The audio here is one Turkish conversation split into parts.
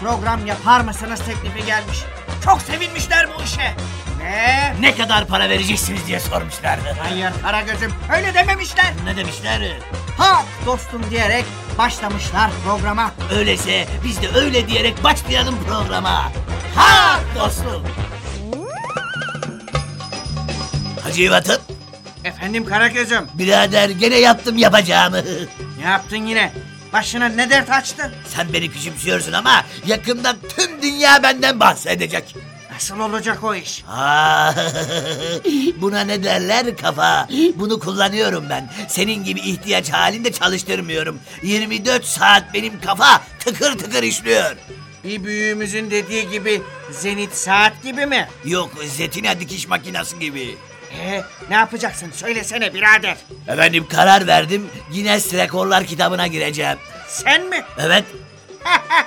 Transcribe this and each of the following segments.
program yapar mısınız teklifi gelmiş. Çok sevinmişler bu işe. Ve Ne kadar para vereceksiniz diye sormuşlardı. hayır Karagöz'üm öyle dememişler. Ne demişler? Ha dostum diyerek başlamışlar programa. Öyleyse biz de öyle diyerek başlayalım programa. Ha dostum. Hacı Yivat'ım, Efendim Karagöz'üm birader gene yaptım yapacağımı. ne yaptın yine? Başına ne dert açtı? Sen beni küçümsüyorsun ama yakında tüm dünya benden bahsedecek. Nasıl olacak o iş? Aa, buna ne derler kafa? Bunu kullanıyorum ben. Senin gibi ihtiyaç halinde çalıştırmıyorum. 24 saat benim kafa tıkır tıkır işliyor. Bir büyüğümüzün dediği gibi zenit saat gibi mi? Yok zetine dikiş makinesi gibi. Ee, ne yapacaksın söylesene birader. Efendim karar verdim. Guinness Rekorlar kitabına gireceğim. Sen mi? Evet.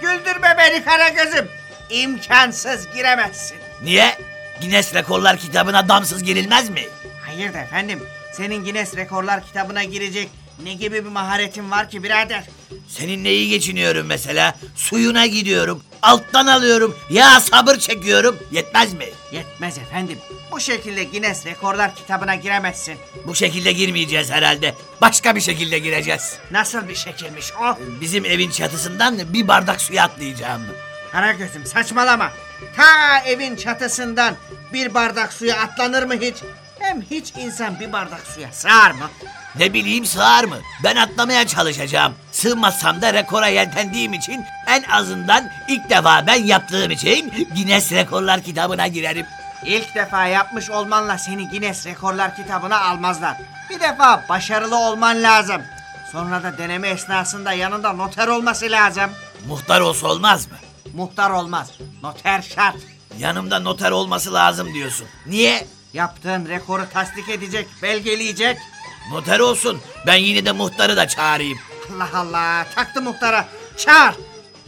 Güldürme beni Karagöz'üm. İmkansız giremezsin. Niye? Guinness Rekorlar kitabına damsız girilmez mi? Hayır da efendim. Senin Guinness Rekorlar kitabına girecek ne gibi bir maharetin var ki birader? Seninle iyi geçiniyorum mesela. Suyuna gidiyorum. Alttan alıyorum. Ya sabır çekiyorum. Yetmez mi? Yetmez efendim. Bu şekilde Guinness Rekorlar kitabına giremezsin. Bu şekilde girmeyeceğiz herhalde. Başka bir şekilde gireceğiz. Nasıl bir şekilmiş o? Bizim evin çatısından bir bardak suya atlayacağım. Karagöz'üm saçmalama. Ta evin çatısından bir bardak suya atlanır mı hiç? Hem hiç insan bir bardak suya sığar mı? Ne bileyim sığar mı? Ben atlamaya çalışacağım. Sığmazsam da rekora yeltendiğim için en azından ilk defa ben yaptığım için Guinness Rekorlar kitabına girerim. İlk defa yapmış olmanla seni Guinness Rekorlar kitabına almazlar. Bir defa başarılı olman lazım. Sonra da deneme esnasında yanında noter olması lazım. Muhtar olsa olmaz mı? Muhtar olmaz. Noter şart. Yanımda noter olması lazım diyorsun. Niye? Yaptığın rekoru tasdik edecek, belgeleyecek. Noter olsun. Ben yine de muhtarı da çağırayım. Allah Allah taktı muhtara. Çağır.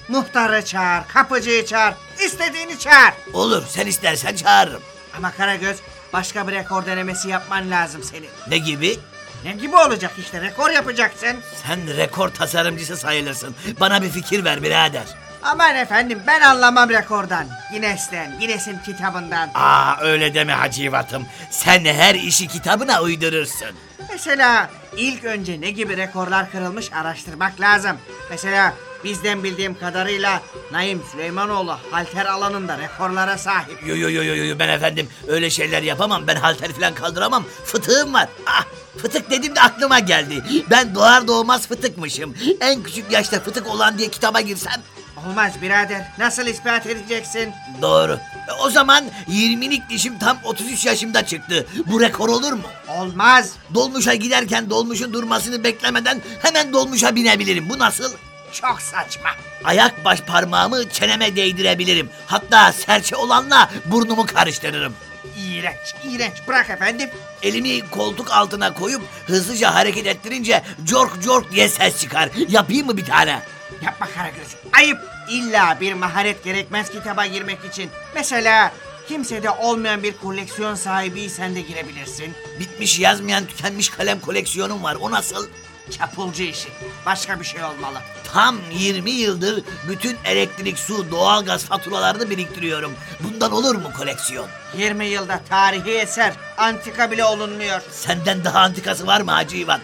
Muhtarı çağır, kapıcıyı çağır, istediğini çağır. Olur sen istersen çağırırım. Ama Karagöz başka bir rekor denemesi yapman lazım senin. Ne gibi? Ne gibi olacak işte rekor yapacaksın. Sen rekor tasarımcısı sayılırsın. Bana bir fikir ver birader. Aman efendim ben anlamam rekordan. Guinness'ten, Guinness'in kitabından. Aa öyle deme Hacivat'ım. Sen her işi kitabına uydurursun. Mesela ilk önce ne gibi rekorlar kırılmış araştırmak lazım. Mesela bizden bildiğim kadarıyla Naim Süleymanoğlu halter alanında rekorlara sahip. Yo yo yo yo yo ben efendim öyle şeyler yapamam. Ben halter falan kaldıramam. Fıtığım var. Ah fıtık dedim de aklıma geldi. Ben doğar doğmaz fıtıkmışım. En küçük yaşta fıtık olan diye kitaba girsem Olmaz birader. Nasıl ispat edeceksin? Doğru. E, O zaman 20'lik dişim tam 33 yaşımda çıktı. Bu rekor olur mu? Olmaz. Dolmuşa giderken dolmuşun durmasını beklemeden hemen dolmuşa binebilirim. Bu nasıl? Çok saçma. Ayak baş parmağımı çeneme değdirebilirim. Hatta serçe olanla burnumu karıştırırım. İğrenç, iğrenç. Bırak efendim. Elimi koltuk altına koyup hızlıca hareket ettirince cork cork diye ses çıkar. Yapayım mı bir tane? Yapma Karagöz. Ayıp. İlla bir maharet gerekmez kitaba girmek için. Mesela kimsede olmayan bir koleksiyon sahibiysen de girebilirsin. Bitmiş yazmayan tükenmiş kalem koleksiyonum var. O nasıl? Çapulcu işi. Başka bir şey olmalı. Tam 20 yıldır bütün elektrik, su, doğalgaz faturalarını biriktiriyorum. Bundan olur mu koleksiyon? 20 yılda tarihi eser, antika bile olunmuyor. Senden daha antikası var mı Hacı İvat?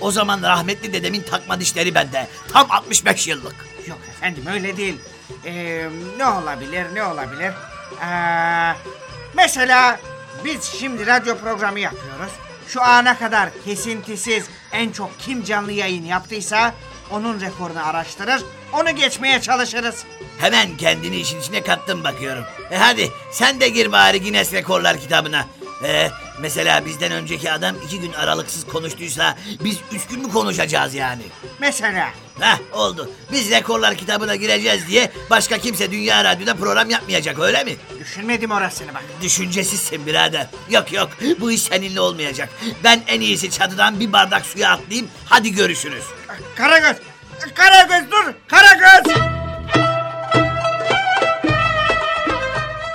O zaman rahmetli dedemin takma dişleri bende. Tam 65 yıllık. Yok efendim öyle değil. Ee, ne olabilir, ne olabilir? Ee, mesela biz şimdi radyo programı yapıyoruz. Şu ana kadar kesintisiz en çok kim canlı yayın yaptıysa onun rekorunu araştırır, onu geçmeye çalışırız. Hemen kendini işin içine kattın bakıyorum. E hadi sen de gir bari Guinness Rekorlar kitabına. E, mesela bizden önceki adam iki gün aralıksız konuştuysa biz üç gün mü konuşacağız yani? Mesela Heh oldu. Biz rekorlar kitabına gireceğiz diye başka kimse Dünya Radyo'da program yapmayacak öyle mi? düşünmedim orasını bak. Düşüncesizsin birader. Yok yok bu iş seninle olmayacak. Ben en iyisi çatıdan bir bardak suya atlayayım. Hadi görüşürüz. Karagöz! Karagöz dur! Karagöz!